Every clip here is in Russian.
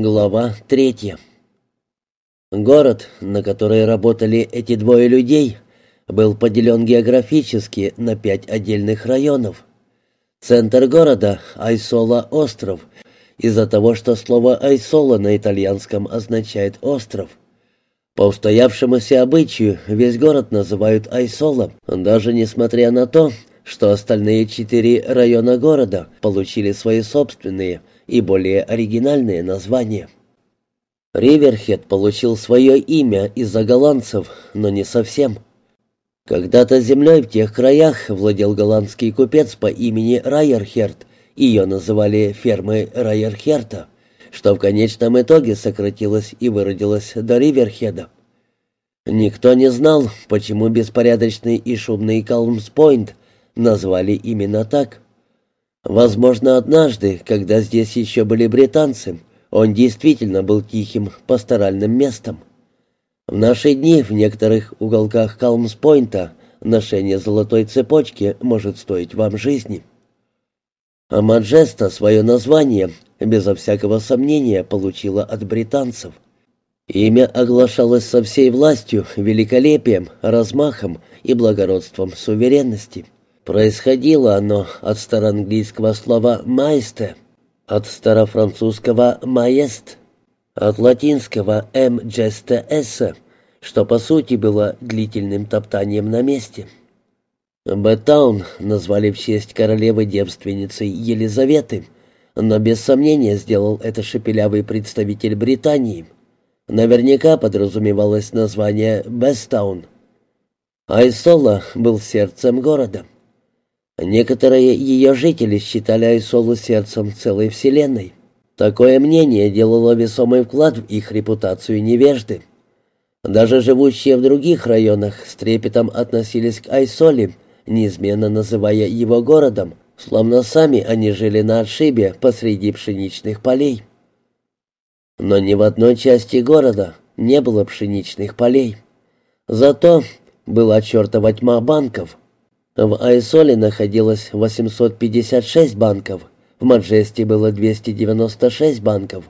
Глава третья. Город, на который работали эти двое людей, был поделен географически на пять отдельных районов. Центр города — Айсола-остров, из-за того, что слово «Айсола» на итальянском означает «остров». По устоявшемуся обычаю весь город называют Айсола, даже несмотря на то, что остальные четыре района города получили свои собственные – и более оригинальные названия. Риверхед получил свое имя из-за голландцев, но не совсем. Когда-то землей в тех краях владел голландский купец по имени Райерхерт, ее называли фермой Райерхерта, что в конечном итоге сократилось и выродилось до Риверхеда. Никто не знал, почему беспорядочный и шумный Калмс-Пойнт назвали именно так. Возможно, однажды, когда здесь еще были британцы, он действительно был тихим пасторальным местом. В наши дни в некоторых уголках Калмс-Пойнта ношение золотой цепочки может стоить вам жизни. А Маджеста свое название, безо всякого сомнения, получила от британцев. Имя оглашалось со всей властью, великолепием, размахом и благородством суверенности. Происходило оно от староанглийского слова «майсте», от старофранцузского «маест», от латинского «эм джесте эссе», что по сути было длительным топтанием на месте. Беттаун назвали в честь королевы-девственницы Елизаветы, но без сомнения сделал это шепелявый представитель Британии. Наверняка подразумевалось название Бестаун. Айсола был сердцем города. Некоторые ее жители считали Айсолу сердцем целой вселенной. Такое мнение делало весомый вклад в их репутацию невежды. Даже живущие в других районах с трепетом относились к Айсоле, неизменно называя его городом, словно сами они жили на отшибе посреди пшеничных полей. Но ни в одной части города не было пшеничных полей. Зато была чертова тьма банков — в Айсоле находилось 856 банков, в Маджесте было 296 банков,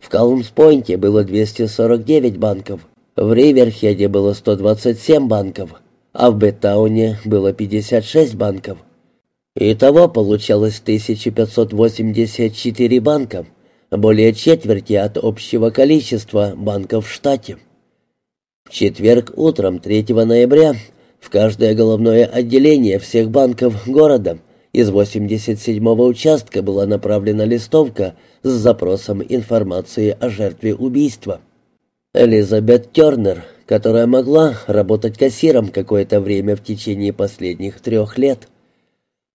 в Калмс-Пойнте было 249 банков, в Риверхеде было 127 банков, а в Беттауне было 56 банков. Итого получалось 1584 банка, более четверти от общего количества банков в штате. В четверг утром 3 ноября в каждое головное отделение всех банков города из 87-го участка была направлена листовка с запросом информации о жертве убийства. Элизабет Тернер, которая могла работать кассиром какое-то время в течение последних трех лет.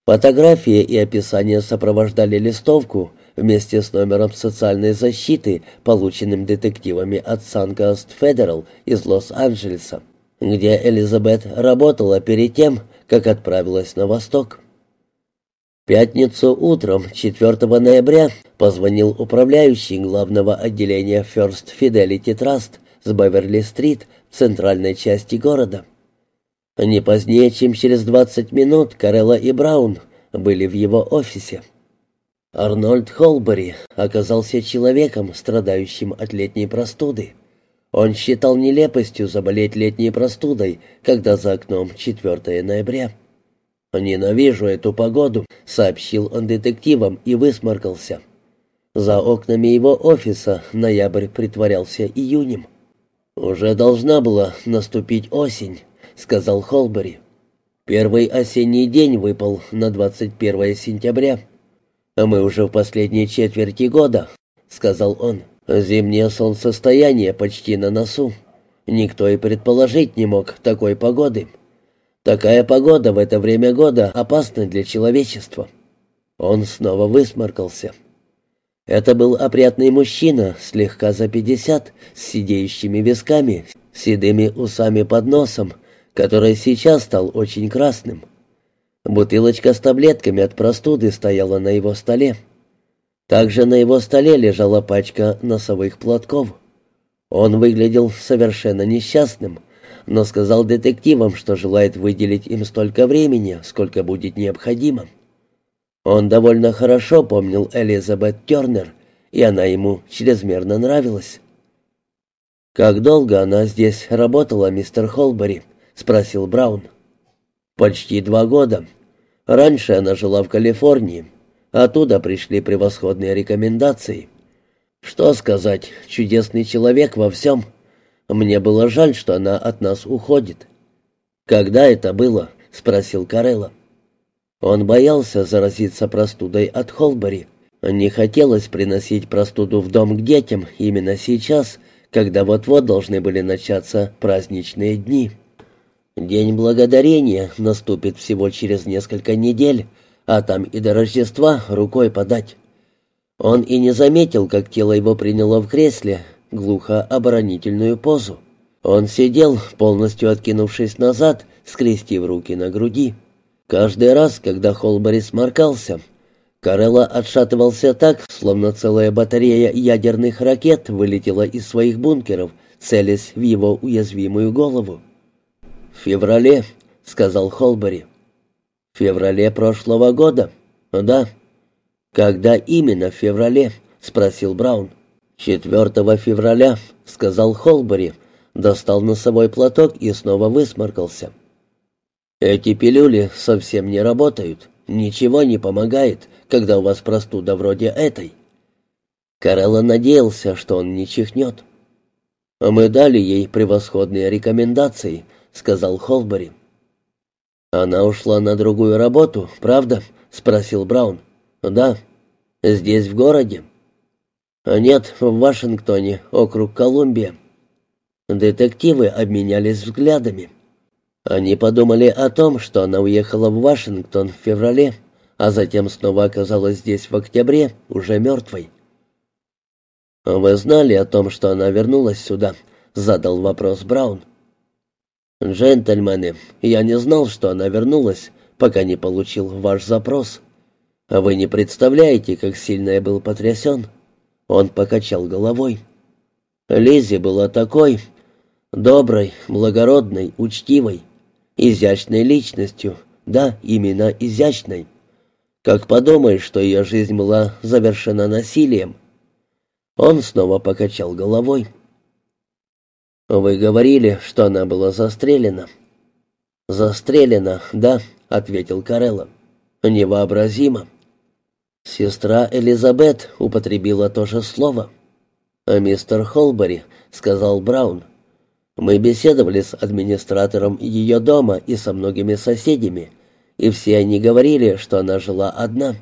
Фотографии и описание сопровождали листовку вместе с номером социальной защиты, полученным детективами от Санкаст Федерал из Лос-Анджелеса где Элизабет работала перед тем, как отправилась на восток. В пятницу утром, 4 ноября, позвонил управляющий главного отделения First Fidelity Trust с Беверли-стрит в центральной части города. Не позднее, чем через 20 минут, Карелла и Браун были в его офисе. Арнольд Холбери оказался человеком, страдающим от летней простуды. Он считал нелепостью заболеть летней простудой, когда за окном 4 ноября. «Ненавижу эту погоду», — сообщил он детективам и высморкался. За окнами его офиса ноябрь притворялся июнем. «Уже должна была наступить осень», — сказал Холбери. «Первый осенний день выпал на 21 сентября. А мы уже в последней четверти года», — сказал он. Зимнее солнцестояние почти на носу. Никто и предположить не мог такой погоды. Такая погода в это время года опасна для человечества. Он снова высморкался. Это был опрятный мужчина, слегка за пятьдесят, с сидеющими висками, седыми усами под носом, который сейчас стал очень красным. Бутылочка с таблетками от простуды стояла на его столе. Также на его столе лежала пачка носовых платков. Он выглядел совершенно несчастным, но сказал детективам, что желает выделить им столько времени, сколько будет необходимо. Он довольно хорошо помнил Элизабет Тернер и она ему чрезмерно нравилась. «Как долго она здесь работала, мистер Холбери?» — спросил Браун. «Почти два года. Раньше она жила в Калифорнии. Оттуда пришли превосходные рекомендации. Что сказать, чудесный человек во всем. Мне было жаль, что она от нас уходит». «Когда это было?» — спросил Карелла. Он боялся заразиться простудой от Холбери. Не хотелось приносить простуду в дом к детям именно сейчас, когда вот-вот должны были начаться праздничные дни. День благодарения наступит всего через несколько недель, а там и до Рождества рукой подать. Он и не заметил, как тело его приняло в кресле глухо оборонительную позу. Он сидел, полностью откинувшись назад, скрестив руки на груди. Каждый раз, когда Холбери сморкался, Карелла отшатывался так, словно целая батарея ядерных ракет вылетела из своих бункеров, целясь в его уязвимую голову. «В феврале», — сказал Холбери. «В феврале прошлого года?» «Да». «Когда именно в феврале?» — спросил Браун. «4 февраля», — сказал Холбери, достал носовой платок и снова высморкался. «Эти пилюли совсем не работают. Ничего не помогает, когда у вас простуда вроде этой». Карелла надеялся, что он не чихнет. «Мы дали ей превосходные рекомендации», — сказал Холбери. «Она ушла на другую работу, правда?» — спросил Браун. «Да. Здесь, в городе?» «Нет, в Вашингтоне, округ Колумбия». Детективы обменялись взглядами. Они подумали о том, что она уехала в Вашингтон в феврале, а затем снова оказалась здесь в октябре, уже мертвой. «Вы знали о том, что она вернулась сюда?» — задал вопрос Браун. «Джентльмены, я не знал, что она вернулась, пока не получил ваш запрос. А вы не представляете, как сильно я был потрясен». Он покачал головой. Лиззи была такой доброй, благородной, учтивой изящной личностью, да, именно изящной. Как подумаешь, что ее жизнь была завершена насилием. Он снова покачал головой. «Вы говорили, что она была застрелена». «Застрелена, да», — ответил Карелла. «Невообразимо». Сестра Элизабет употребила то же слово. «А мистер Холбери», — сказал Браун, — мы беседовали с администратором ее дома и со многими соседями, и все они говорили, что она жила одна.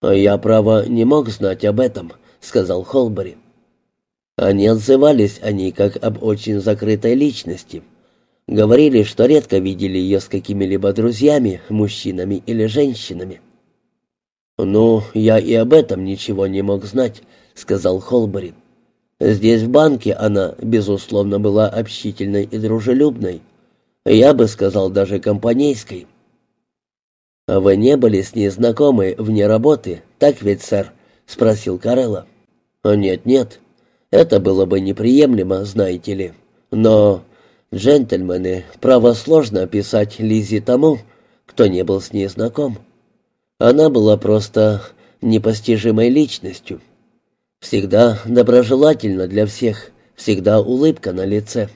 «А «Я, право, не мог знать об этом», — сказал Холбери. Они отзывались о ней как об очень закрытой личности. Говорили, что редко видели ее с какими-либо друзьями, мужчинами или женщинами. «Ну, я и об этом ничего не мог знать», — сказал Холбери. Здесь, в банке, она, безусловно, была общительной и дружелюбной. Я бы сказал, даже компанейской. «А «Вы не были с ней знакомы вне работы, так ведь, сэр?» — спросил Карелла. «Нет-нет, это было бы неприемлемо, знаете ли. Но, джентльмены, право сложно описать Лизи тому, кто не был с ней знаком. Она была просто непостижимой личностью. Всегда доброжелательна для всех, всегда улыбка на лице.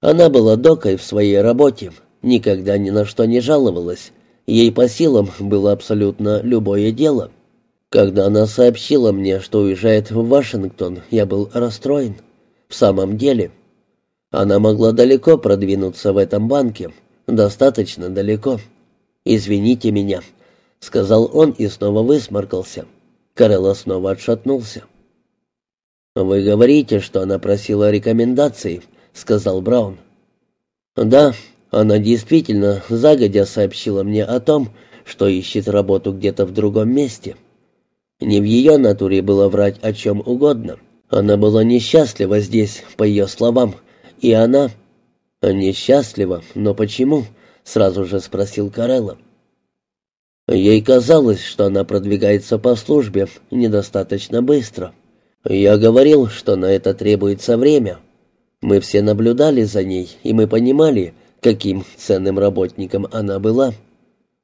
Она была докой в своей работе, никогда ни на что не жаловалась. Ей по силам было абсолютно любое дело. Когда она сообщила мне, что уезжает в Вашингтон, я был расстроен. В самом деле, она могла далеко продвинуться в этом банке, достаточно далеко. «Извините меня», — сказал он и снова высморкался. Карелла снова отшатнулся. «Вы говорите, что она просила рекомендаций», — сказал Браун. «Да, она действительно загодя сообщила мне о том, что ищет работу где-то в другом месте. Не в ее натуре было врать о чем угодно. Она была несчастлива здесь, по ее словам, и она...» «Несчастлива, но почему?» — сразу же спросил Карелла. Ей казалось, что она продвигается по службе недостаточно быстро. Я говорил, что на это требуется время. Мы все наблюдали за ней, и мы понимали, каким ценным работником она была.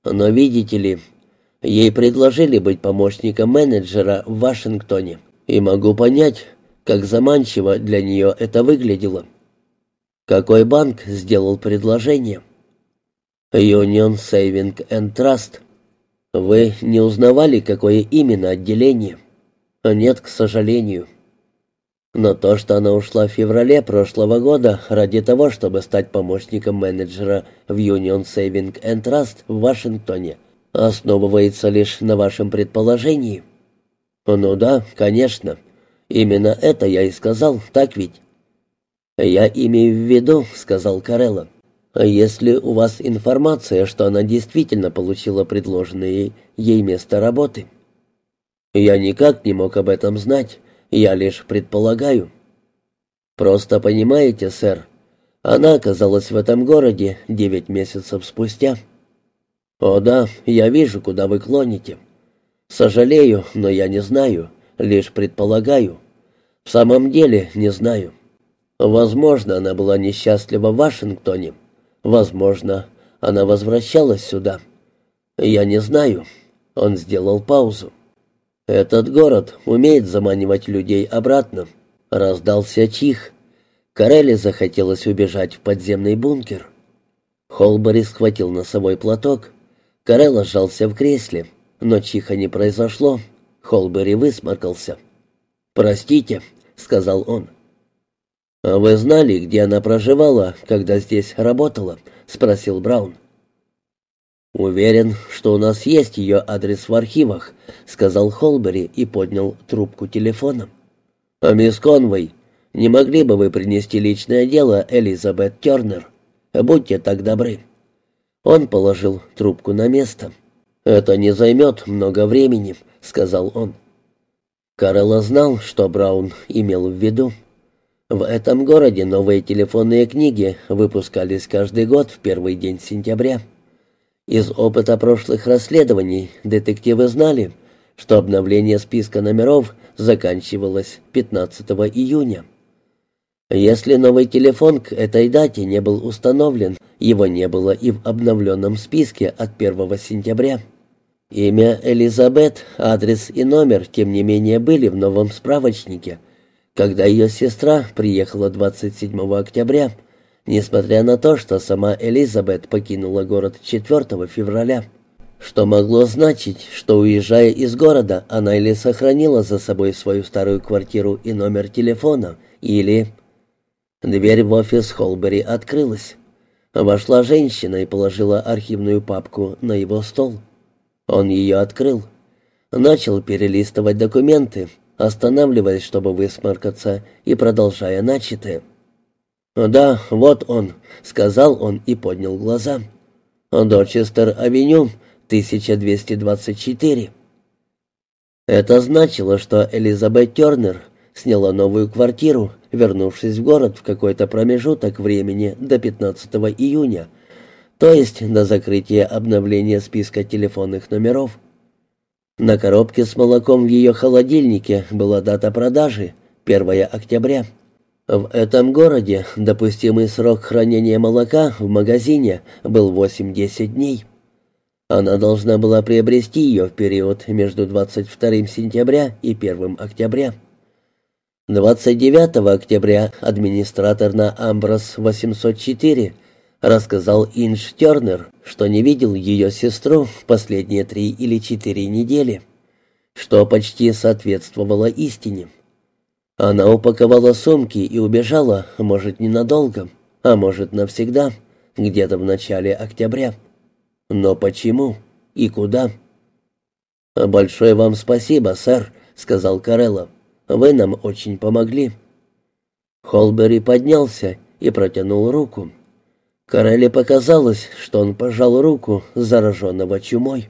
Но видите ли, ей предложили быть помощником менеджера в Вашингтоне, И могу понять, как заманчиво для нее это выглядело. Какой банк сделал предложение? Union Saving and Trust. Вы не узнавали, какое именно отделение? Нет, к сожалению. Но то, что она ушла в феврале прошлого года ради того, чтобы стать помощником менеджера в Union Saving and Trust в Вашингтоне, основывается лишь на вашем предположении. Ну да, конечно. Именно это я и сказал, так ведь? Я имею в виду, сказал Карелла. Если у вас информация, что она действительно получила предложенное ей место работы. Я никак не мог об этом знать я лишь предполагаю. Просто понимаете, сэр, она оказалась в этом городе девять месяцев спустя. О да, я вижу, куда вы клоните. Сожалею, но я не знаю, лишь предполагаю. В самом деле не знаю. Возможно, она была несчастлива в Вашингтоне. Возможно, она возвращалась сюда. Я не знаю. Он сделал паузу. «Этот город умеет заманивать людей обратно», — раздался чих. Карелли захотелось убежать в подземный бункер. Холбери схватил носовой платок. Карелла сжался в кресле, но чиха не произошло. Холбери высморкался. «Простите», — сказал он. «А вы знали, где она проживала, когда здесь работала?» — спросил Браун. «Уверен, что у нас есть ее адрес в архивах», — сказал Холбери и поднял трубку телефона. «А мисс Конвей, не могли бы вы принести личное дело Элизабет Тернер? Будьте так добры». Он положил трубку на место. «Это не займет много времени», — сказал он. Карелла знал, что Браун имел в виду. В этом городе новые телефонные книги выпускались каждый год в первый день сентября. Из опыта прошлых расследований детективы знали, что обновление списка номеров заканчивалось 15 июня. Если новый телефон к этой дате не был установлен, его не было и в обновленном списке от 1 сентября. Имя Элизабет, адрес и номер, тем не менее, были в новом справочнике, когда ее сестра приехала 27 октября – несмотря на то, что сама Элизабет покинула город 4 февраля. Что могло значить, что, уезжая из города, она или сохранила за собой свою старую квартиру и номер телефона, или... Дверь в офис Холбери открылась. Вошла женщина и положила архивную папку на его стол. Он ее открыл. Начал перелистывать документы, останавливаясь, чтобы высморкаться, и продолжая начатое. «Да, вот он», — сказал он и поднял глаза. «Дорчестер-авеню, 1224». Это значило, что Элизабет Тернер сняла новую квартиру, вернувшись в город в какой-то промежуток времени до 15 июня, то есть до закрытия обновления списка телефонных номеров. На коробке с молоком в ее холодильнике была дата продажи — 1 октября. В этом городе допустимый срок хранения молока в магазине был 8-10 дней. Она должна была приобрести ее в период между 22 сентября и 1 октября. 29 октября администратор на Амброс 804 рассказал Инж Тернер, что не видел ее сестру последние три или четыре недели, что почти соответствовало истине. Она упаковала сумки и убежала, может, ненадолго, а может, навсегда, где-то в начале октября. Но почему и куда? «Большое вам спасибо, сэр», — сказал Карелло. «Вы нам очень помогли». Холбери поднялся и протянул руку. Карелле показалось, что он пожал руку зараженного чумой.